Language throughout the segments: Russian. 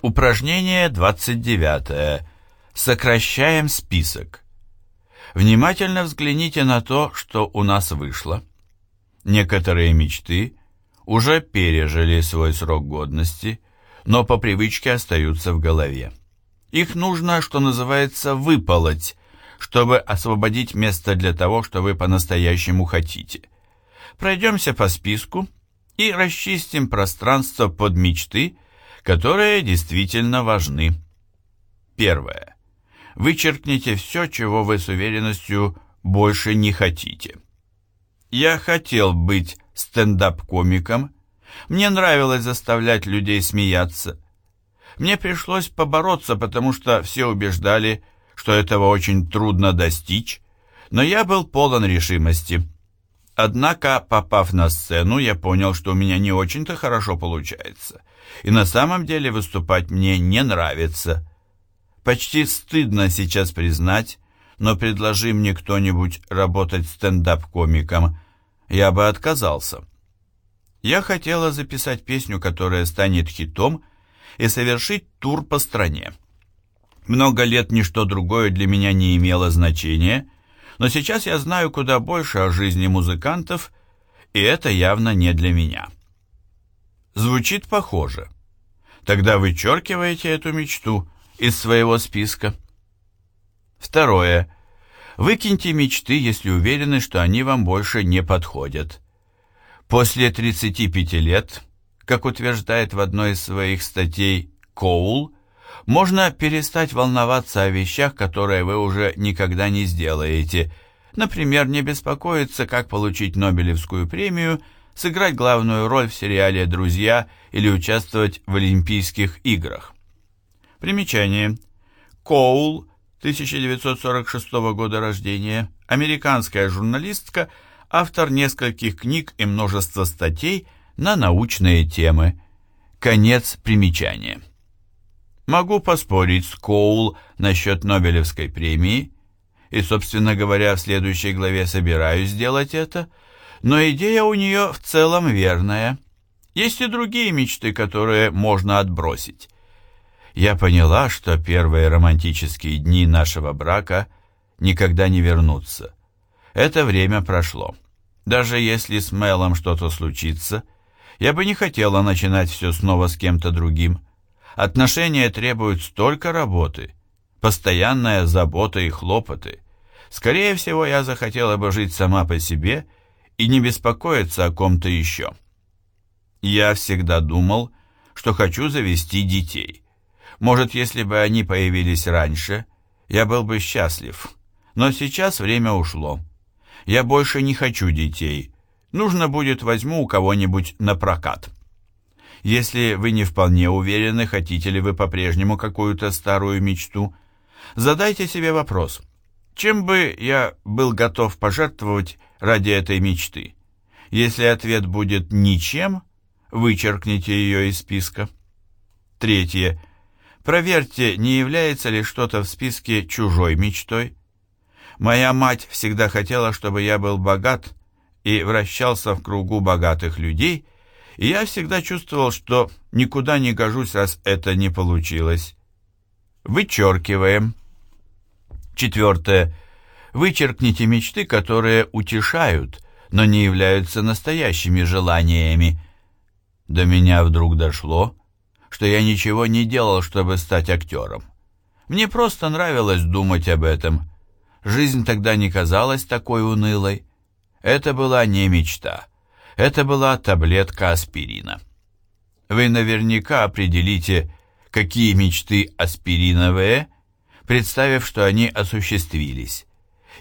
Упражнение 29. Сокращаем список. Внимательно взгляните на то, что у нас вышло. Некоторые мечты уже пережили свой срок годности, но по привычке остаются в голове. Их нужно, что называется, выполоть, чтобы освободить место для того, что вы по-настоящему хотите. Пройдемся по списку и расчистим пространство под мечты, которые действительно важны. Первое. Вычеркните все, чего вы с уверенностью больше не хотите. Я хотел быть стендап-комиком. Мне нравилось заставлять людей смеяться. Мне пришлось побороться, потому что все убеждали, что этого очень трудно достичь, но я был полон решимости. Однако, попав на сцену, я понял, что у меня не очень-то хорошо получается – и на самом деле выступать мне не нравится. Почти стыдно сейчас признать, но предложи мне кто-нибудь работать стендап-комиком, я бы отказался. Я хотела записать песню, которая станет хитом, и совершить тур по стране. Много лет ничто другое для меня не имело значения, но сейчас я знаю куда больше о жизни музыкантов, и это явно не для меня. Звучит похоже. Тогда вычеркиваете эту мечту из своего списка. Второе. Выкиньте мечты, если уверены, что они вам больше не подходят. После 35 лет, как утверждает в одной из своих статей Коул, можно перестать волноваться о вещах, которые вы уже никогда не сделаете. Например, не беспокоиться, как получить Нобелевскую премию – сыграть главную роль в сериале «Друзья» или участвовать в Олимпийских играх. Примечание. Коул, 1946 года рождения, американская журналистка, автор нескольких книг и множества статей на научные темы. Конец примечания. Могу поспорить с Коул насчет Нобелевской премии, и, собственно говоря, в следующей главе собираюсь сделать это – но идея у нее в целом верная. Есть и другие мечты, которые можно отбросить. Я поняла, что первые романтические дни нашего брака никогда не вернутся. Это время прошло. Даже если с Мелом что-то случится, я бы не хотела начинать все снова с кем-то другим. Отношения требуют столько работы, постоянная забота и хлопоты. Скорее всего, я захотела бы жить сама по себе – и не беспокоиться о ком-то еще. Я всегда думал, что хочу завести детей. Может, если бы они появились раньше, я был бы счастлив. Но сейчас время ушло. Я больше не хочу детей. Нужно будет возьму у кого-нибудь на прокат. Если вы не вполне уверены, хотите ли вы по-прежнему какую-то старую мечту, задайте себе вопрос. Чем бы я был готов пожертвовать ради этой мечты? Если ответ будет «ничем», вычеркните ее из списка. Третье. Проверьте, не является ли что-то в списке чужой мечтой. Моя мать всегда хотела, чтобы я был богат и вращался в кругу богатых людей, и я всегда чувствовал, что никуда не гожусь, раз это не получилось. Вычеркиваем. Четвертое. Вычеркните мечты, которые утешают, но не являются настоящими желаниями. До меня вдруг дошло, что я ничего не делал, чтобы стать актером. Мне просто нравилось думать об этом. Жизнь тогда не казалась такой унылой. Это была не мечта. Это была таблетка аспирина. Вы наверняка определите, какие мечты аспириновые – представив, что они осуществились.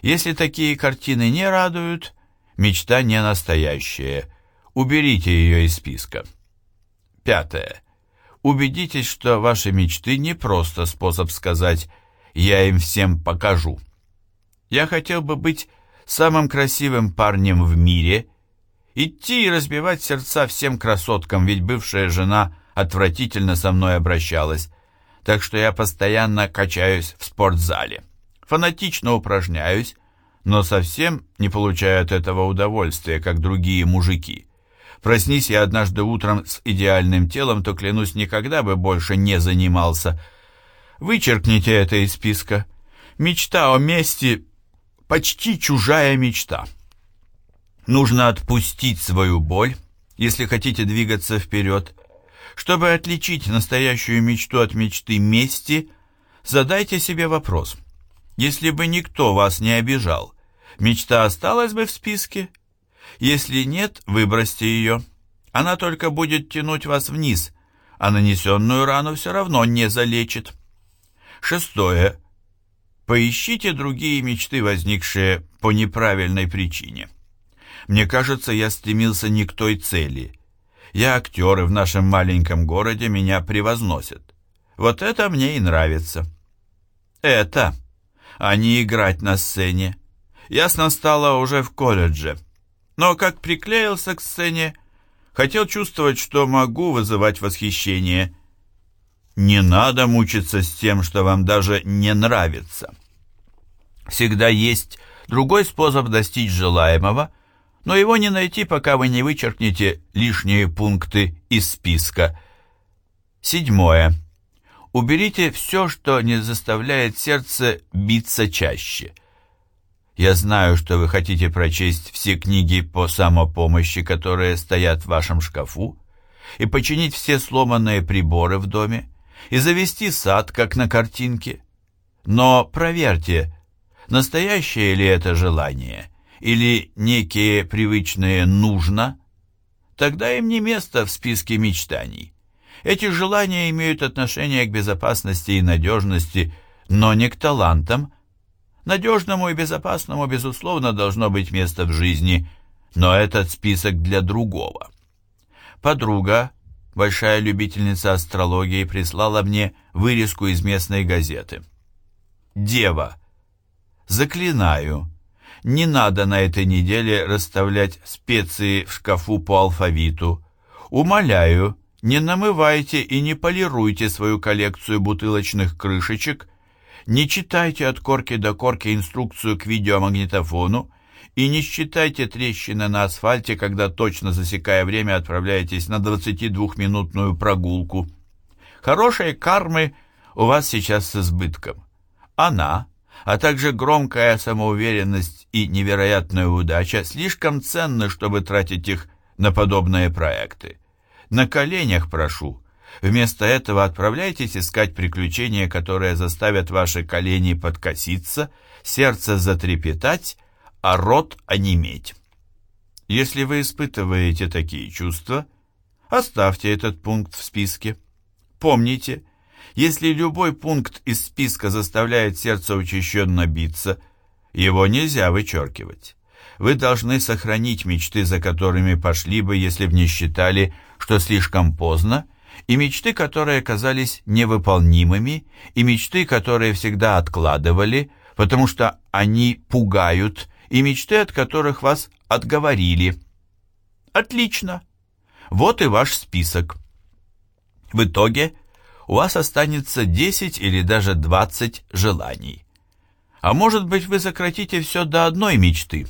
Если такие картины не радуют, мечта не настоящая. Уберите ее из списка. Пятое. Убедитесь, что ваши мечты не просто способ сказать «я им всем покажу». Я хотел бы быть самым красивым парнем в мире, идти и разбивать сердца всем красоткам, ведь бывшая жена отвратительно со мной обращалась, так что я постоянно качаюсь в спортзале. Фанатично упражняюсь, но совсем не получаю от этого удовольствия, как другие мужики. Проснись я однажды утром с идеальным телом, то, клянусь, никогда бы больше не занимался. Вычеркните это из списка. Мечта о мести — почти чужая мечта. Нужно отпустить свою боль, если хотите двигаться вперед. Чтобы отличить настоящую мечту от мечты мести, задайте себе вопрос. Если бы никто вас не обижал, мечта осталась бы в списке? Если нет, выбросьте ее. Она только будет тянуть вас вниз, а нанесенную рану все равно не залечит. Шестое. Поищите другие мечты, возникшие по неправильной причине. Мне кажется, я стремился не к той цели. Я актер, и в нашем маленьком городе меня превозносят. Вот это мне и нравится. Это, а не играть на сцене. Ясно стало уже в колледже. Но как приклеился к сцене, хотел чувствовать, что могу вызывать восхищение. Не надо мучиться с тем, что вам даже не нравится. Всегда есть другой способ достичь желаемого, но его не найти, пока вы не вычеркнете лишние пункты из списка. Седьмое. Уберите все, что не заставляет сердце биться чаще. Я знаю, что вы хотите прочесть все книги по самопомощи, которые стоят в вашем шкафу, и починить все сломанные приборы в доме, и завести сад, как на картинке. Но проверьте, настоящее ли это желание – или некие привычные «нужно», тогда им не место в списке мечтаний. Эти желания имеют отношение к безопасности и надежности, но не к талантам. Надежному и безопасному, безусловно, должно быть место в жизни, но этот список для другого. Подруга, большая любительница астрологии, прислала мне вырезку из местной газеты. «Дева, заклинаю, не надо на этой неделе расставлять специи в шкафу по алфавиту. Умоляю, не намывайте и не полируйте свою коллекцию бутылочных крышечек, не читайте от корки до корки инструкцию к видеомагнитофону и не считайте трещины на асфальте, когда точно засекая время отправляетесь на 22-минутную прогулку. Хорошей кармы у вас сейчас с избытком. Она, а также громкая самоуверенность и невероятная удача слишком ценны, чтобы тратить их на подобные проекты. На коленях прошу. Вместо этого отправляйтесь искать приключения, которые заставят ваши колени подкоситься, сердце затрепетать, а рот онеметь. Если вы испытываете такие чувства, оставьте этот пункт в списке. Помните, если любой пункт из списка заставляет сердце учащенно биться, его нельзя вычеркивать. Вы должны сохранить мечты, за которыми пошли бы, если бы не считали, что слишком поздно, и мечты, которые казались невыполнимыми, и мечты, которые всегда откладывали, потому что они пугают, и мечты, от которых вас отговорили. Отлично. Вот и ваш список. В итоге у вас останется 10 или даже 20 желаний. А может быть, вы сократите все до одной мечты.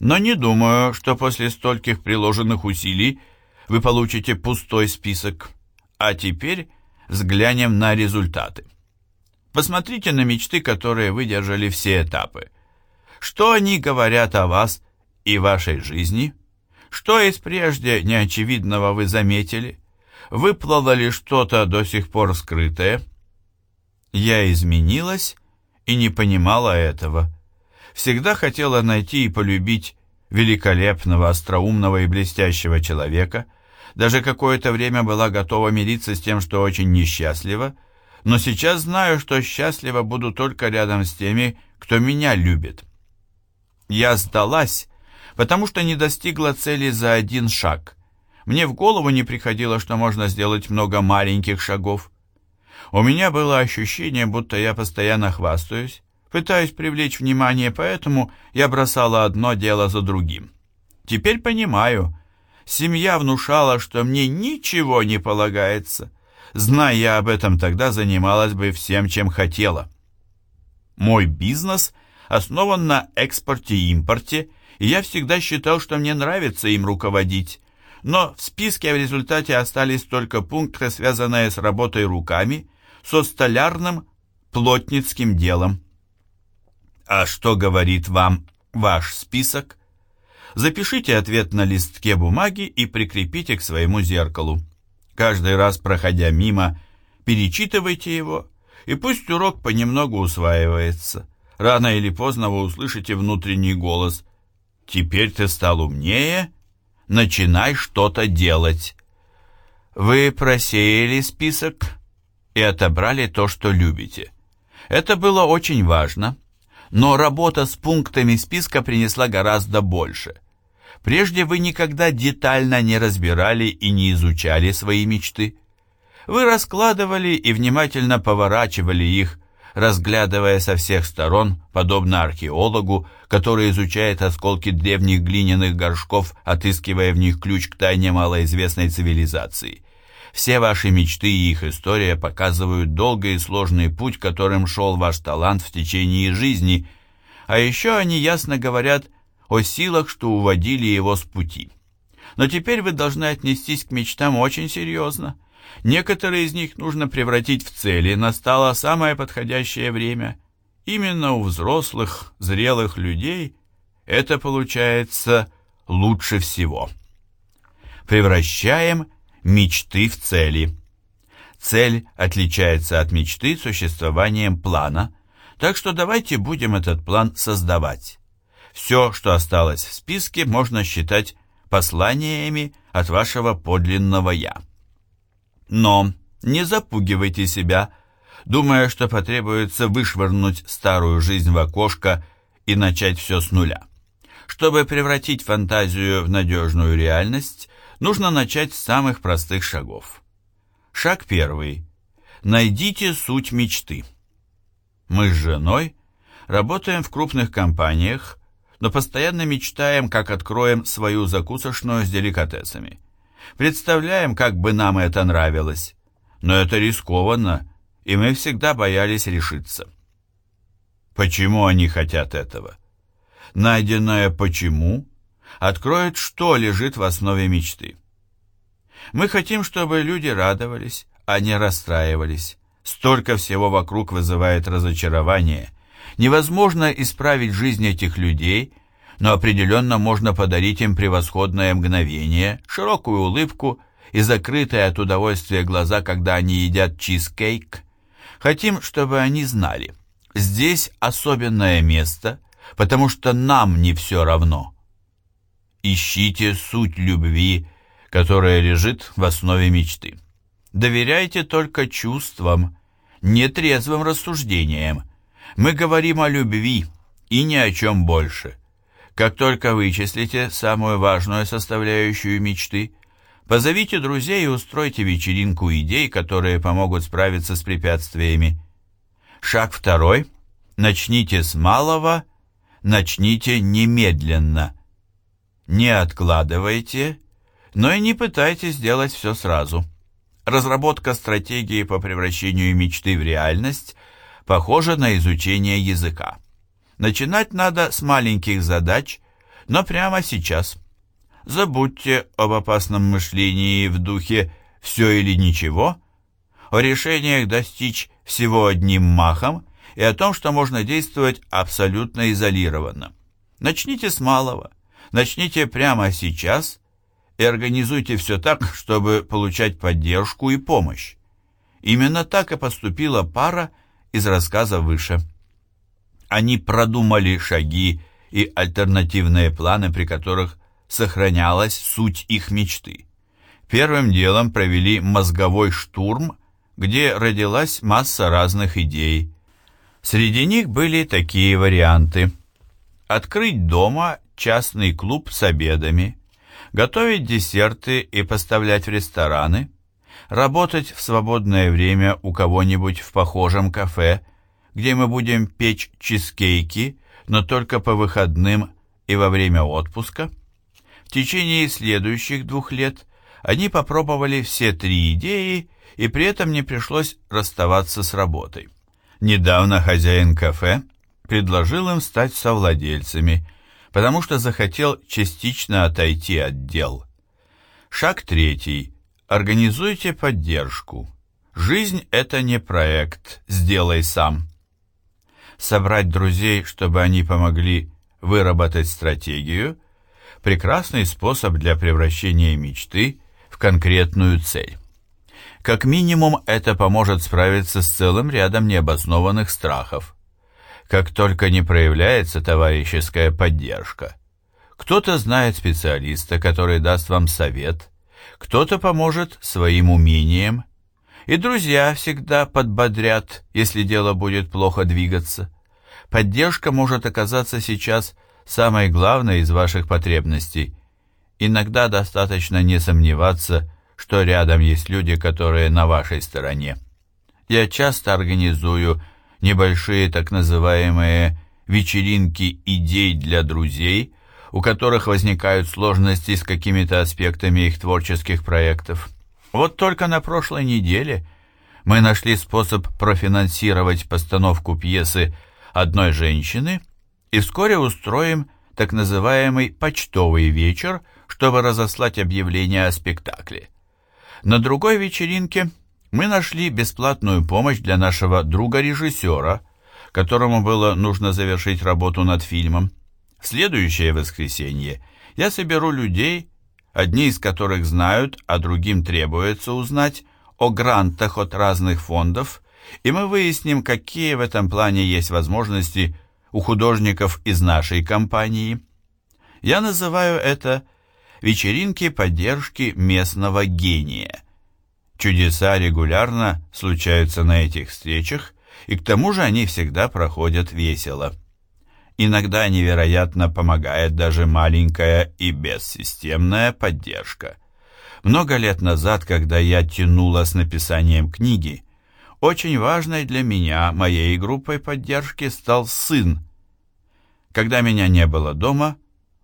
Но не думаю, что после стольких приложенных усилий вы получите пустой список. А теперь взглянем на результаты. Посмотрите на мечты, которые выдержали все этапы. Что они говорят о вас и вашей жизни? Что из прежде неочевидного вы заметили? Выплыло ли что-то до сих пор скрытое? Я изменилась и не понимала этого. Всегда хотела найти и полюбить великолепного, остроумного и блестящего человека, даже какое-то время была готова мириться с тем, что очень несчастлива, но сейчас знаю, что счастлива буду только рядом с теми, кто меня любит. Я сдалась, потому что не достигла цели за один шаг. Мне в голову не приходило, что можно сделать много маленьких шагов. У меня было ощущение, будто я постоянно хвастаюсь, пытаюсь привлечь внимание, поэтому я бросала одно дело за другим. Теперь понимаю, семья внушала, что мне ничего не полагается. Зная я об этом, тогда занималась бы всем, чем хотела. Мой бизнес основан на экспорте и импорте, и я всегда считал, что мне нравится им руководить. Но в списке в результате остались только пункты, связанные с работой руками, со столярным плотницким делом. А что говорит вам ваш список? Запишите ответ на листке бумаги и прикрепите к своему зеркалу. Каждый раз, проходя мимо, перечитывайте его, и пусть урок понемногу усваивается. Рано или поздно вы услышите внутренний голос «Теперь ты стал умнее, начинай что-то делать». Вы просеяли список и отобрали то, что любите. Это было очень важно, но работа с пунктами списка принесла гораздо больше. Прежде вы никогда детально не разбирали и не изучали свои мечты. Вы раскладывали и внимательно поворачивали их, разглядывая со всех сторон, подобно археологу, который изучает осколки древних глиняных горшков, отыскивая в них ключ к тайне малоизвестной цивилизации. Все ваши мечты и их история показывают долгий и сложный путь, которым шел ваш талант в течение жизни, а еще они ясно говорят о силах, что уводили его с пути. Но теперь вы должны отнестись к мечтам очень серьезно. Некоторые из них нужно превратить в цели, настало самое подходящее время. Именно у взрослых, зрелых людей это получается лучше всего. Превращаем мечты в цели. Цель отличается от мечты существованием плана, так что давайте будем этот план создавать. Все, что осталось в списке, можно считать посланиями от вашего подлинного «я». Но не запугивайте себя, думая, что потребуется вышвырнуть старую жизнь в окошко и начать все с нуля. Чтобы превратить фантазию в надежную реальность, нужно начать с самых простых шагов. Шаг первый. Найдите суть мечты. Мы с женой работаем в крупных компаниях, но постоянно мечтаем, как откроем свою закусочную с деликатесами. Представляем, как бы нам это нравилось. Но это рискованно, и мы всегда боялись решиться. Почему они хотят этого? Найденное «почему» откроет, что лежит в основе мечты. Мы хотим, чтобы люди радовались, а не расстраивались. Столько всего вокруг вызывает разочарование. Невозможно исправить жизнь этих людей, но определенно можно подарить им превосходное мгновение, широкую улыбку и закрытые от удовольствия глаза, когда они едят чизкейк. Хотим, чтобы они знали, здесь особенное место, потому что нам не все равно. Ищите суть любви, которая лежит в основе мечты. Доверяйте только чувствам, нетрезвым рассуждениям. Мы говорим о любви и ни о чем больше. Как только вычислите самую важную составляющую мечты, позовите друзей и устройте вечеринку идей, которые помогут справиться с препятствиями. Шаг второй. Начните с малого, начните немедленно. Не откладывайте, но и не пытайтесь сделать все сразу. Разработка стратегии по превращению мечты в реальность похожа на изучение языка. Начинать надо с маленьких задач, но прямо сейчас. Забудьте об опасном мышлении в духе «все или ничего», о решениях достичь всего одним махом и о том, что можно действовать абсолютно изолированно. Начните с малого, начните прямо сейчас и организуйте все так, чтобы получать поддержку и помощь. Именно так и поступила пара из рассказа выше. Они продумали шаги и альтернативные планы, при которых сохранялась суть их мечты. Первым делом провели мозговой штурм, где родилась масса разных идей. Среди них были такие варианты. Открыть дома частный клуб с обедами, готовить десерты и поставлять в рестораны, работать в свободное время у кого-нибудь в похожем кафе, где мы будем печь чизкейки, но только по выходным и во время отпуска. В течение следующих двух лет они попробовали все три идеи, и при этом не пришлось расставаться с работой. Недавно хозяин кафе предложил им стать совладельцами, потому что захотел частично отойти от дел. Шаг третий. Организуйте поддержку. Жизнь – это не проект «сделай сам». Собрать друзей, чтобы они помогли выработать стратегию – прекрасный способ для превращения мечты в конкретную цель. Как минимум, это поможет справиться с целым рядом необоснованных страхов. Как только не проявляется товарищеская поддержка. Кто-то знает специалиста, который даст вам совет, кто-то поможет своим умением, и друзья всегда подбодрят, если дело будет плохо двигаться. Поддержка может оказаться сейчас самой главной из ваших потребностей. Иногда достаточно не сомневаться, что рядом есть люди, которые на вашей стороне. Я часто организую небольшие так называемые вечеринки идей для друзей – у которых возникают сложности с какими-то аспектами их творческих проектов. Вот только на прошлой неделе мы нашли способ профинансировать постановку пьесы одной женщины и вскоре устроим так называемый почтовый вечер, чтобы разослать объявление о спектакле. На другой вечеринке мы нашли бесплатную помощь для нашего друга-режиссера, которому было нужно завершить работу над фильмом. В следующее воскресенье я соберу людей, одни из которых знают, а другим требуется узнать о грантах от разных фондов, и мы выясним, какие в этом плане есть возможности у художников из нашей компании. Я называю это «вечеринки поддержки местного гения». Чудеса регулярно случаются на этих встречах, и к тому же они всегда проходят весело. Иногда невероятно помогает даже маленькая и бессистемная поддержка. Много лет назад, когда я тянула с написанием книги, очень важной для меня, моей группой поддержки, стал сын. Когда меня не было дома,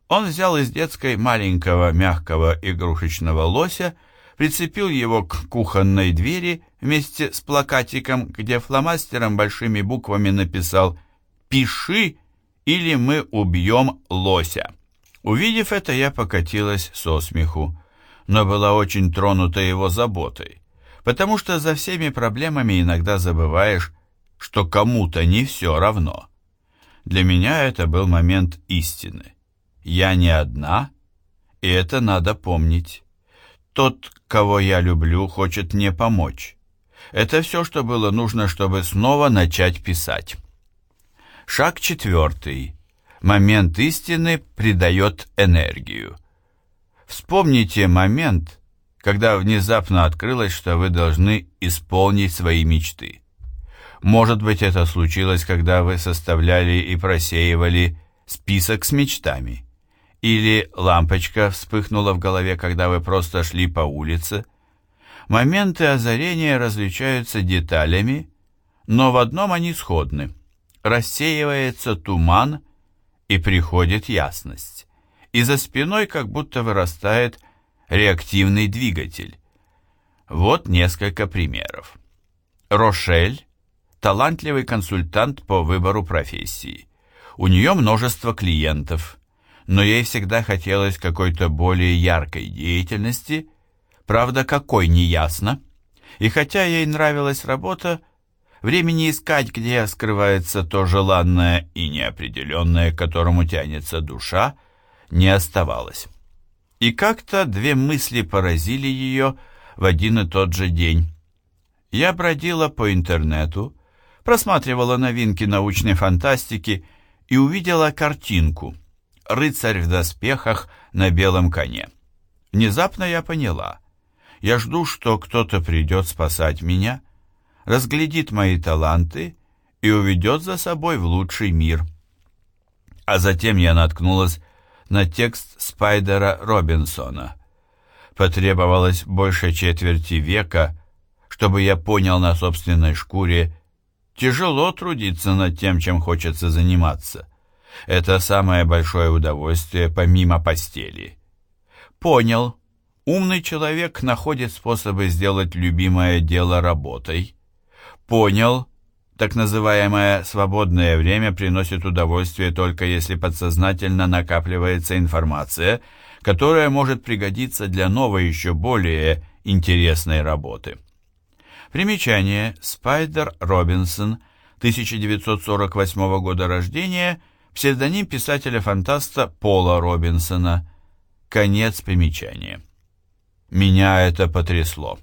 он взял из детской маленького мягкого игрушечного лося, прицепил его к кухонной двери вместе с плакатиком, где фломастером большими буквами написал «Пиши!» Или мы убьем лося. Увидев это, я покатилась со смеху, но была очень тронута его заботой, потому что за всеми проблемами иногда забываешь, что кому-то не все равно. Для меня это был момент истины. Я не одна, и это надо помнить. Тот, кого я люблю, хочет мне помочь. Это все, что было нужно, чтобы снова начать писать. Шаг четвертый. Момент истины придает энергию. Вспомните момент, когда внезапно открылось, что вы должны исполнить свои мечты. Может быть, это случилось, когда вы составляли и просеивали список с мечтами. Или лампочка вспыхнула в голове, когда вы просто шли по улице. Моменты озарения различаются деталями, но в одном они сходны – рассеивается туман и приходит ясность, и за спиной как будто вырастает реактивный двигатель. Вот несколько примеров. Рошель – талантливый консультант по выбору профессии. У нее множество клиентов, но ей всегда хотелось какой-то более яркой деятельности, правда, какой не ясно. И хотя ей нравилась работа, Времени искать, где скрывается то желанное и неопределенное, к которому тянется душа, не оставалось. И как-то две мысли поразили ее в один и тот же день. Я бродила по интернету, просматривала новинки научной фантастики и увидела картинку «Рыцарь в доспехах на белом коне». Внезапно я поняла. Я жду, что кто-то придет спасать меня, разглядит мои таланты и уведет за собой в лучший мир. А затем я наткнулась на текст Спайдера Робинсона. Потребовалось больше четверти века, чтобы я понял на собственной шкуре, тяжело трудиться над тем, чем хочется заниматься. Это самое большое удовольствие помимо постели. Понял. Умный человек находит способы сделать любимое дело работой, Понял. Так называемое «свободное время» приносит удовольствие только если подсознательно накапливается информация, которое может пригодиться для новой еще более интересной работы. Примечание. Спайдер Робинсон, 1948 года рождения, псевдоним писателя-фантаста Пола Робинсона. Конец примечания. Меня это потрясло.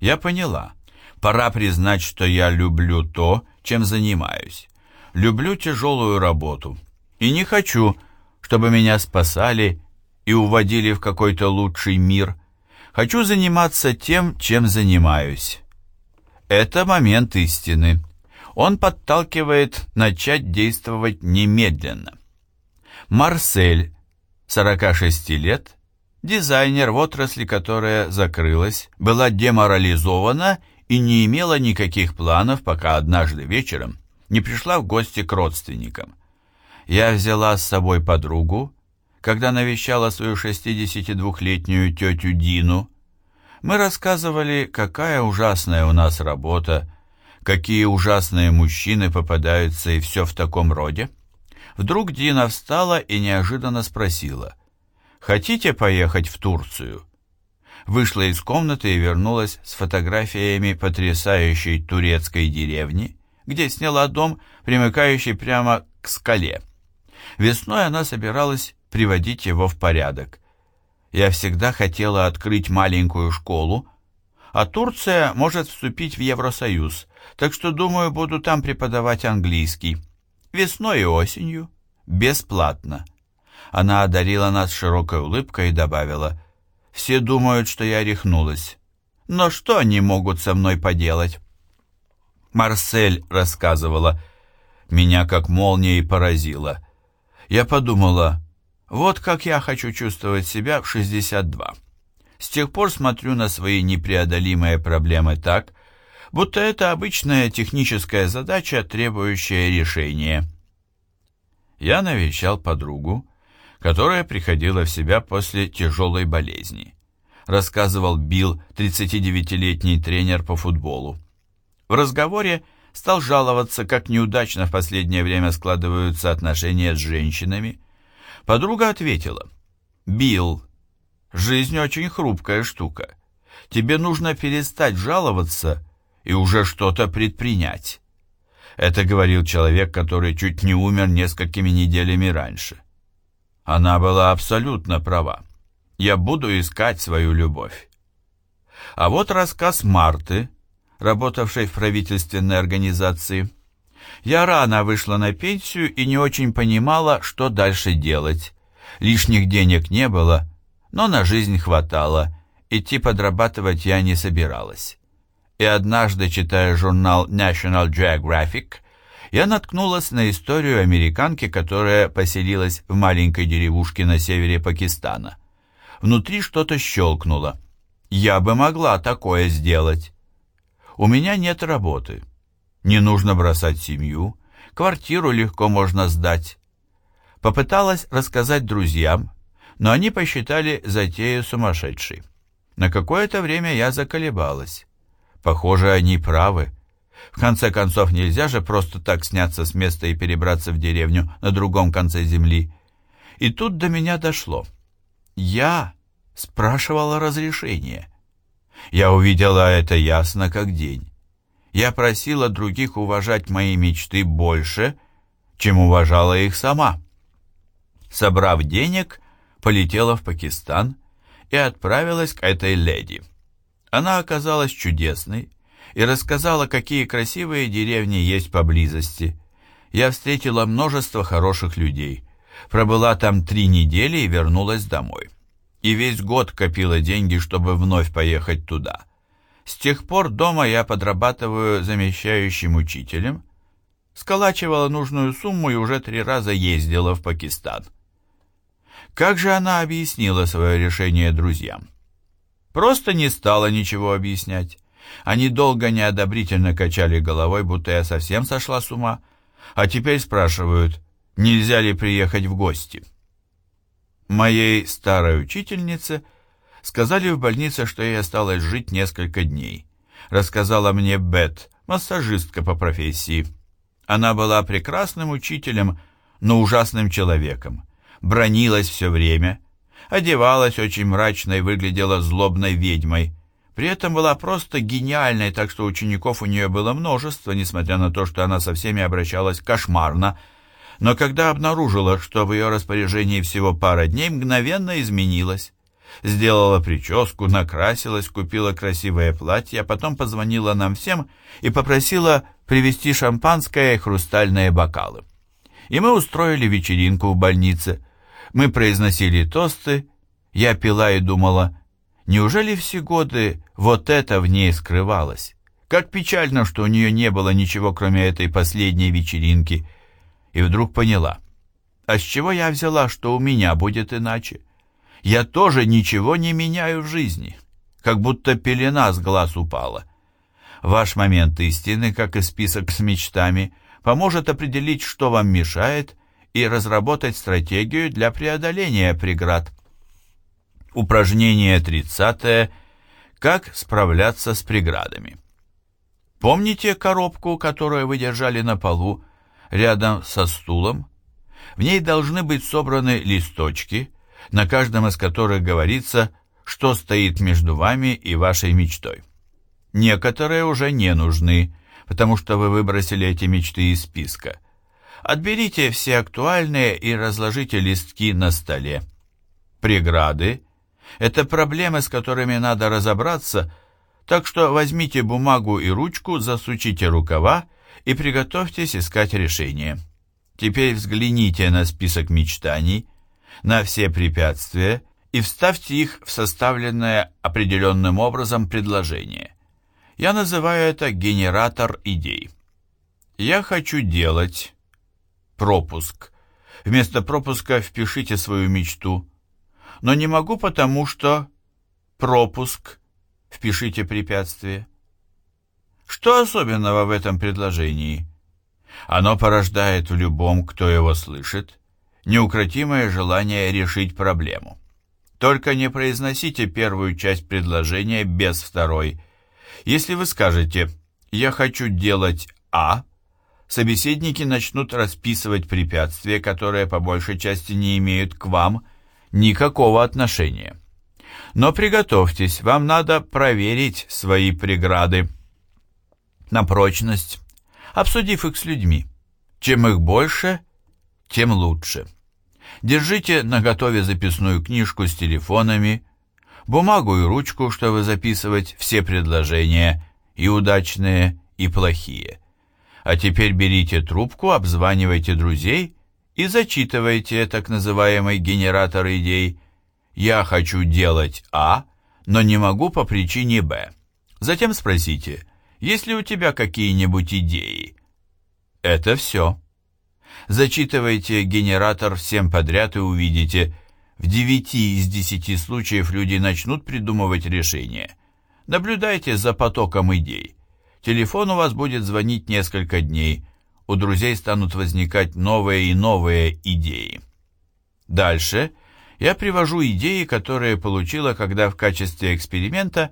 Я поняла. Пора признать, что я люблю то, чем занимаюсь. Люблю тяжелую работу. И не хочу, чтобы меня спасали и уводили в какой-то лучший мир. Хочу заниматься тем, чем занимаюсь. Это момент истины. Он подталкивает начать действовать немедленно. Марсель, 46 лет, дизайнер в отрасли, которая закрылась, была деморализована и не имела никаких планов, пока однажды вечером не пришла в гости к родственникам. Я взяла с собой подругу, когда навещала свою 62-летнюю тетю Дину. Мы рассказывали, какая ужасная у нас работа, какие ужасные мужчины попадаются и все в таком роде. Вдруг Дина встала и неожиданно спросила, «Хотите поехать в Турцию?» Вышла из комнаты и вернулась с фотографиями потрясающей турецкой деревни, где сняла дом, примыкающий прямо к скале. Весной она собиралась приводить его в порядок. Я всегда хотела открыть маленькую школу, а Турция может вступить в Евросоюз, так что, думаю, буду там преподавать английский. Весной и осенью. Бесплатно. Она одарила нас широкой улыбкой и добавила, «Все думают, что я рехнулась. Но что они могут со мной поделать?» Марсель рассказывала, «Меня как молнией поразило. Я подумала, вот как я хочу чувствовать себя в 62. С тех пор смотрю на свои непреодолимые проблемы так, будто это обычная техническая задача, требующая решения. Я навещал подругу, которая приходила в себя после тяжелой болезни. Рассказывал Билл, 39-летний тренер по футболу. В разговоре стал жаловаться, как неудачно в последнее время складываются отношения с женщинами. Подруга ответила, «Билл, жизнь очень хрупкая штука. Тебе нужно перестать жаловаться и уже что-то предпринять». Это говорил человек, который чуть не умер несколькими неделями раньше. Она была абсолютно права. Я буду искать свою любовь. А вот рассказ Марты, работавшей в правительственной организации. Я рано вышла на пенсию и не очень понимала, что дальше делать. Лишних денег не было, но на жизнь хватало, идти подрабатывать я не собиралась. И однажды, читая журнал National Geographic, я наткнулась на историю американки, которая поселилась в маленькой деревушке на севере Пакистана. Внутри что-то щелкнуло. Я бы могла такое сделать. У меня нет работы. Не нужно бросать семью. Квартиру легко можно сдать. Попыталась рассказать друзьям, но они посчитали затею сумасшедшей. На какое-то время я заколебалась. Похоже, они правы. В конце концов, нельзя же просто так сняться с места и перебраться в деревню на другом конце земли. И тут до меня дошло. Я спрашивала разрешение. Я увидела это ясно как день. Я просила других уважать мои мечты больше, чем уважала их сама. Собрав денег, полетела в Пакистан и отправилась к этой леди. Она оказалась чудесной и рассказала, какие красивые деревни есть поблизости. Я встретила множество хороших людей. Пробыла там три недели и вернулась домой и весь год копила деньги, чтобы вновь поехать туда. С тех пор дома я подрабатываю замещающим учителем, сколачивала нужную сумму и уже три раза ездила в Пакистан. Как же она объяснила свое решение друзьям? Просто не стала ничего объяснять. Они долго неодобрительно качали головой, будто я совсем сошла с ума, а теперь спрашивают, нельзя ли приехать в гости. Моей старой учительнице сказали в больнице, что ей осталось жить несколько дней. Рассказала мне Бет, массажистка по профессии. Она была прекрасным учителем, но ужасным человеком. Бронилась все время. Одевалась очень мрачно и выглядела злобной ведьмой. При этом была просто гениальной, так что учеников у нее было множество, несмотря на то, что она со всеми обращалась кошмарно. Но когда обнаружила, что в ее распоряжении всего пара дней, мгновенно изменилась. Сделала прическу, накрасилась, купила красивое платье, а потом позвонила нам всем и попросила привезти шампанское и хрустальные бокалы. И мы устроили вечеринку в больнице. Мы произносили тосты, я пила и думала, неужели все годы вот это в ней скрывалось? Как печально, что у нее не было ничего, кроме этой последней вечеринки. И вдруг поняла, а с чего я взяла, что у меня будет иначе? Я тоже ничего не меняю в жизни, как будто пелена с глаз упала. Ваш момент истины, как и список с мечтами, поможет определить, что вам мешает, и разработать стратегию для преодоления преград. Упражнение 30. Как справляться с преградами. Помните коробку, которую вы держали на полу рядом со стулом? В ней должны быть собраны листочки, на каждом из которых говорится, что стоит между вами и вашей мечтой. Некоторые уже не нужны, потому что вы выбросили эти мечты из списка. Отберите все актуальные и разложите листки на столе. Преграды – это проблемы, с которыми надо разобраться, так что возьмите бумагу и ручку, засучите рукава и приготовьтесь искать решение. Теперь взгляните на список мечтаний – на все препятствия и вставьте их в составленное определенным образом предложение. Я называю это генератор идей. Я хочу делать пропуск. Вместо пропуска впишите свою мечту. Но не могу, потому что пропуск. Впишите препятствие. Что особенного в этом предложении? Оно порождает в любом, кто его слышит, неукротимое желание решить проблему. Только не произносите первую часть предложения без второй. Если вы скажете «я хочу делать А», собеседники начнут расписывать препятствия, которые по большей части не имеют к вам никакого отношения. Но приготовьтесь, вам надо проверить свои преграды на прочность, обсудив их с людьми. Чем их больше, тем лучше. Держите наготове записную книжку с телефонами, бумагу и ручку, чтобы записывать все предложения, и удачные, и плохие. А теперь берите трубку, обзванивайте друзей и зачитывайте так называемый генератор идей. «Я хочу делать А, но не могу по причине Б». Затем спросите, есть ли у тебя какие-нибудь идеи? Это все. Зачитывайте генератор всем подряд и увидите, в 9 из 10 случаев люди начнут придумывать решения. Наблюдайте за потоком идей. Телефон у вас будет звонить несколько дней, у друзей станут возникать новые и новые идеи. Дальше я привожу идеи, которые получила, когда в качестве эксперимента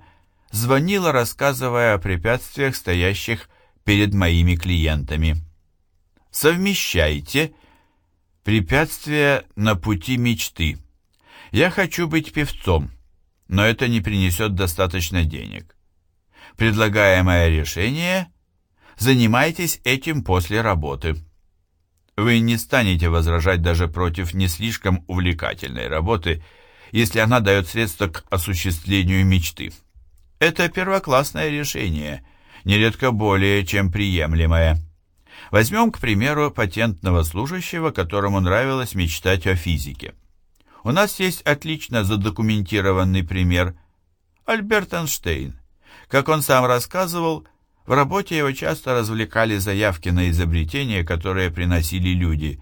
звонила, рассказывая о препятствиях, стоящих перед моими клиентами. Совмещайте препятствия на пути мечты. Я хочу быть певцом, но это не принесет достаточно денег. Предлагаемое решение – занимайтесь этим после работы. Вы не станете возражать даже против не слишком увлекательной работы, если она дает средства к осуществлению мечты. Это первоклассное решение, нередко более чем приемлемое. Возьмем, к примеру, патентного служащего, которому нравилось мечтать о физике. У нас есть отлично задокументированный пример – Альберт Эйнштейн. Как он сам рассказывал, в работе его часто развлекали заявки на изобретения, которые приносили люди.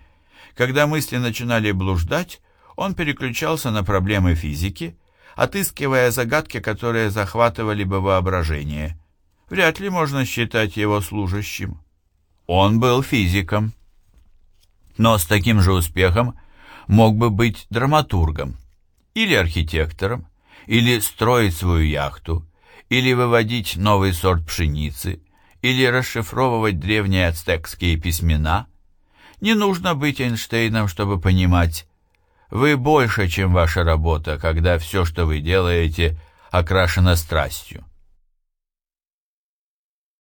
Когда мысли начинали блуждать, он переключался на проблемы физики, отыскивая загадки, которые захватывали бы воображение. Вряд ли можно считать его служащим. Он был физиком. Но с таким же успехом мог бы быть драматургом, или архитектором, или строить свою яхту, или выводить новый сорт пшеницы, или расшифровывать древние ацтекские письмена. Не нужно быть Эйнштейном, чтобы понимать, Вы больше, чем ваша работа, когда все, что вы делаете, окрашено страстью.